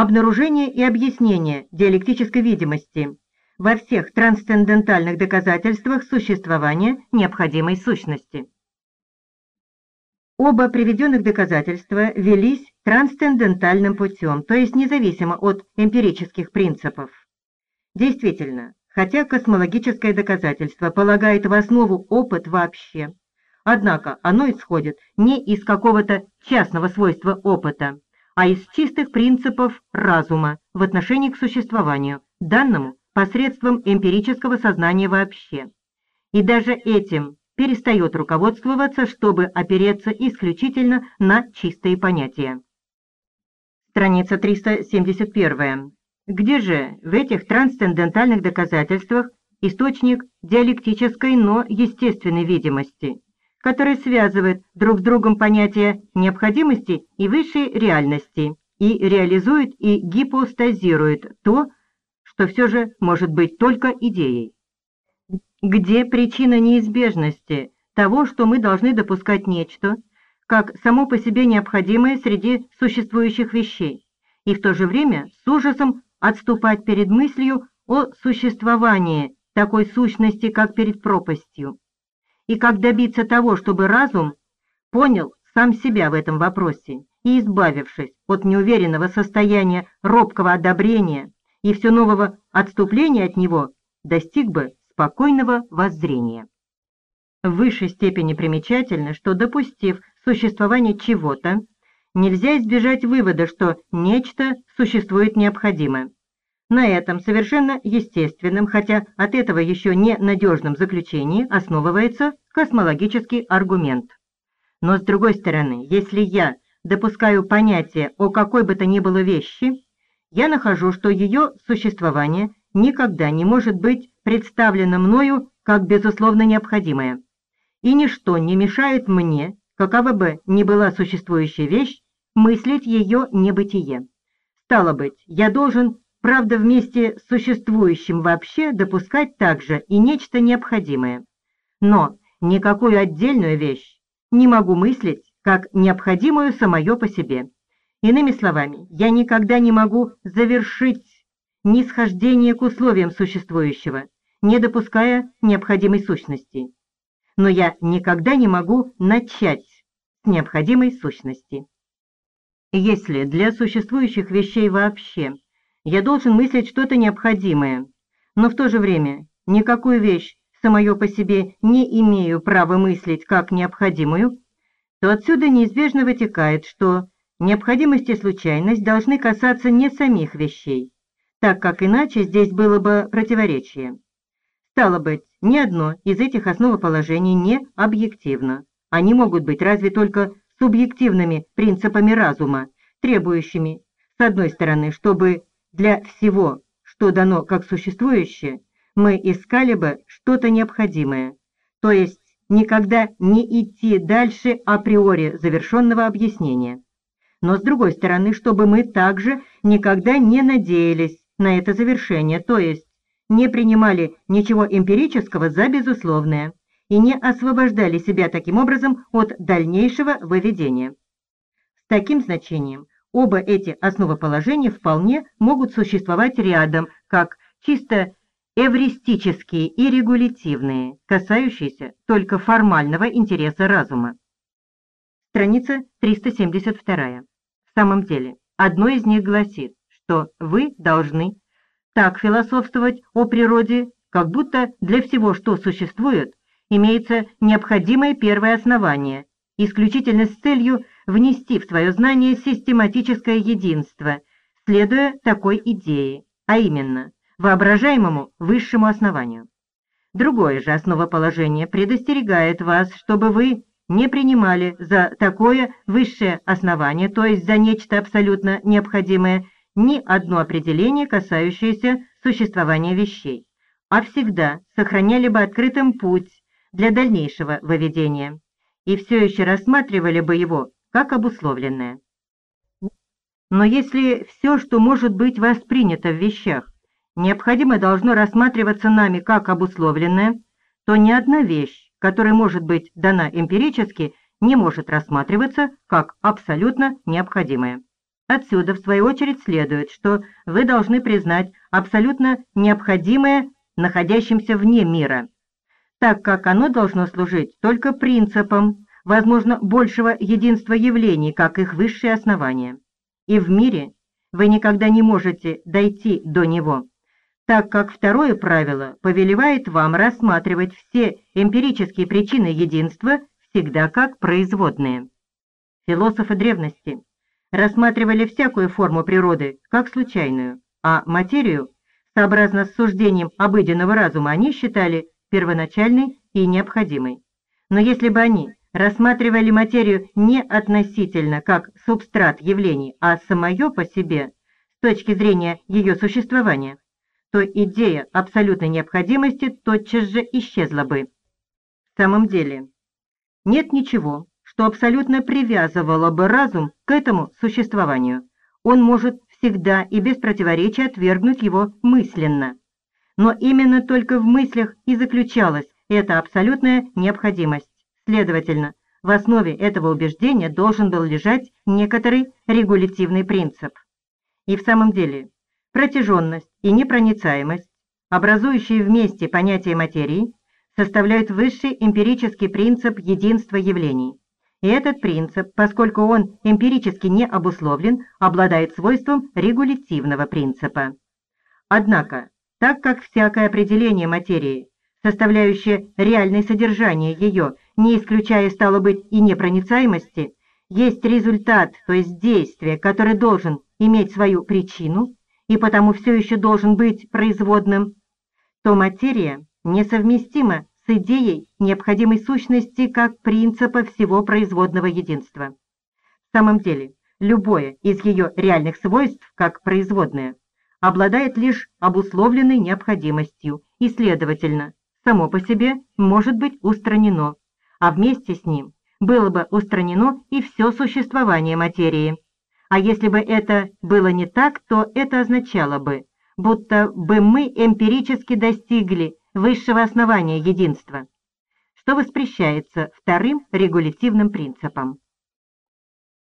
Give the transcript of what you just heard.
обнаружение и объяснение диалектической видимости во всех трансцендентальных доказательствах существования необходимой сущности. Оба приведенных доказательства велись трансцендентальным путем, то есть независимо от эмпирических принципов. Действительно, хотя космологическое доказательство полагает в основу опыт вообще, однако оно исходит не из какого-то частного свойства опыта, а из чистых принципов разума в отношении к существованию, данному посредством эмпирического сознания вообще. И даже этим перестает руководствоваться, чтобы опереться исключительно на чистые понятия. Страница 371. Где же в этих трансцендентальных доказательствах источник диалектической, но естественной видимости, который связывает друг с другом понятия необходимости и высшей реальности и реализует и гипостазирует то, что все же может быть только идеей? Где причина неизбежности того, что мы должны допускать нечто, как само по себе необходимое среди существующих вещей, и в то же время с ужасом отступать перед мыслью о существовании такой сущности, как перед пропастью, и как добиться того, чтобы разум понял сам себя в этом вопросе и, избавившись от неуверенного состояния робкого одобрения и все нового отступления от него, достиг бы спокойного воззрения. В высшей степени примечательно, что, допустив существование чего-то, нельзя избежать вывода, что нечто существует необходимо. На этом совершенно естественном, хотя от этого еще не надежном заключении основывается космологический аргумент. Но с другой стороны, если я допускаю понятие о какой бы то ни было вещи, я нахожу, что ее существование никогда не может быть представлено мною как безусловно необходимое, и ничто не мешает мне, какова бы ни была существующая вещь, мыслить ее небытие. Стало быть, я должен, правда, вместе с существующим вообще допускать также и нечто необходимое. Но никакую отдельную вещь не могу мыслить как необходимую самое по себе. Иными словами, я никогда не могу завершить нисхождение к условиям существующего, не допуская необходимой сущности. Но я никогда не могу начать с необходимой сущности. Если для существующих вещей вообще я должен мыслить что-то необходимое, но в то же время никакую вещь самое по себе не имею права мыслить как необходимую, то отсюда неизбежно вытекает, что необходимость и случайность должны касаться не самих вещей, так как иначе здесь было бы противоречие. Стало быть, ни одно из этих основоположений не объективно. Они могут быть разве только субъективными принципами разума, требующими, с одной стороны, чтобы для всего, что дано как существующее, мы искали бы что-то необходимое, то есть никогда не идти дальше априори завершенного объяснения. Но с другой стороны, чтобы мы также никогда не надеялись на это завершение, то есть не принимали ничего эмпирического за безусловное и не освобождали себя таким образом от дальнейшего выведения. С таким значением оба эти основоположения вполне могут существовать рядом, как чисто эвристические и регулятивные, касающиеся только формального интереса разума. Страница 372. В самом деле, одно из них гласит, что вы должны так философствовать о природе, как будто для всего, что существует, имеется необходимое первое основание, исключительно с целью внести в свое знание систематическое единство, следуя такой идее, а именно воображаемому высшему основанию. Другое же основоположение предостерегает вас, чтобы вы не принимали за такое высшее основание, то есть за нечто абсолютно необходимое, ни одно определение, касающееся существования вещей, а всегда сохраняли бы открытым путь для дальнейшего выведения и все еще рассматривали бы его как обусловленное. Но если все, что может быть воспринято в вещах, необходимо должно рассматриваться нами как обусловленное, то ни одна вещь, которая может быть дана эмпирически, не может рассматриваться как абсолютно необходимая. Отсюда, в свою очередь, следует, что вы должны признать абсолютно необходимое находящимся вне мира, так как оно должно служить только принципам, возможно, большего единства явлений, как их высшее основание. И в мире вы никогда не можете дойти до него, так как второе правило повелевает вам рассматривать все эмпирические причины единства всегда как производные. Философы древности рассматривали всякую форму природы как случайную, а материю, сообразно с суждением обыденного разума, они считали первоначальной и необходимой. Но если бы они рассматривали материю не относительно как субстрат явлений, а самое по себе, с точки зрения ее существования, то идея абсолютной необходимости тотчас же исчезла бы. В самом деле, нет ничего, что абсолютно привязывало бы разум к этому существованию. Он может всегда и без противоречия отвергнуть его мысленно. Но именно только в мыслях и заключалась эта абсолютная необходимость. Следовательно, в основе этого убеждения должен был лежать некоторый регулятивный принцип. И в самом деле, протяженность и непроницаемость, образующие вместе понятие материи, составляют высший эмпирический принцип единства явлений. И этот принцип, поскольку он эмпирически не обусловлен, обладает свойством регулятивного принципа. Однако, так как всякое определение материи, составляющее реальное содержание ее, не исключая, стало быть, и непроницаемости, есть результат, то есть действие, который должен иметь свою причину и потому все еще должен быть производным, то материя несовместима с идеей необходимой сущности как принципа всего производного единства. В самом деле, любое из ее реальных свойств, как производное, обладает лишь обусловленной необходимостью и, следовательно, само по себе может быть устранено, а вместе с ним было бы устранено и все существование материи. А если бы это было не так, то это означало бы, будто бы мы эмпирически достигли высшего основания единства, что воспрещается вторым регулятивным принципом.